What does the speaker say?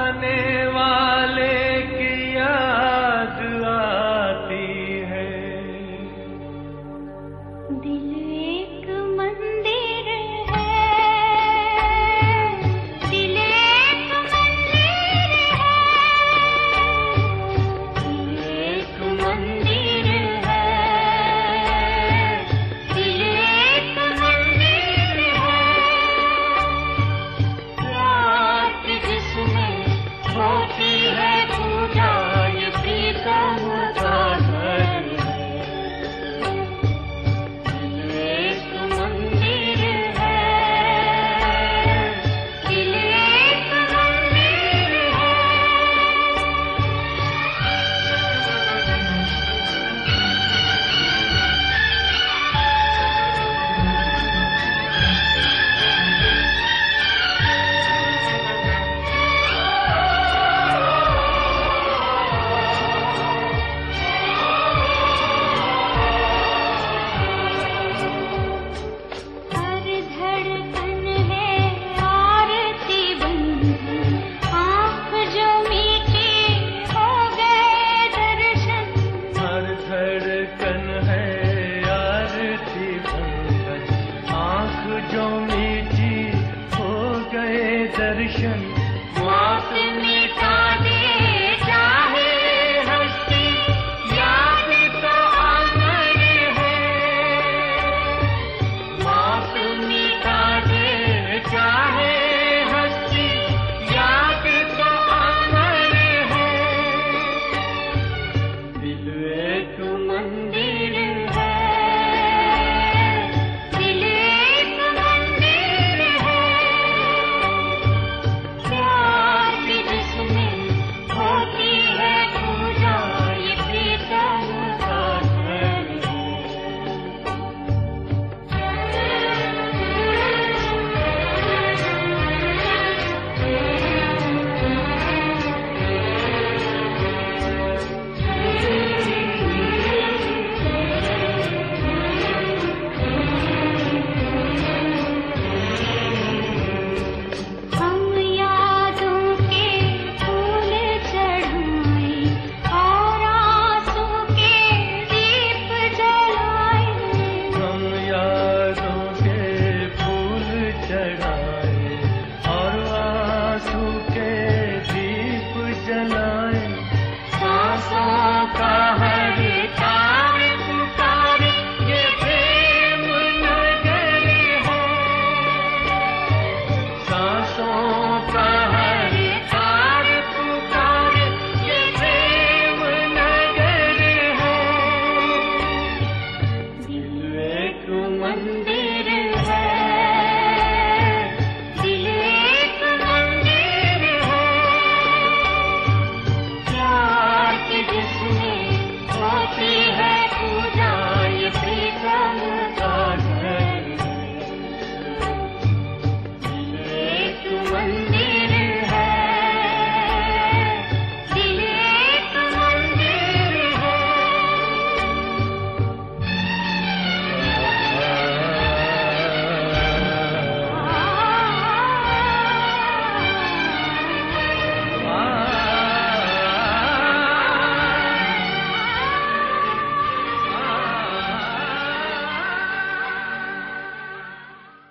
आने वाला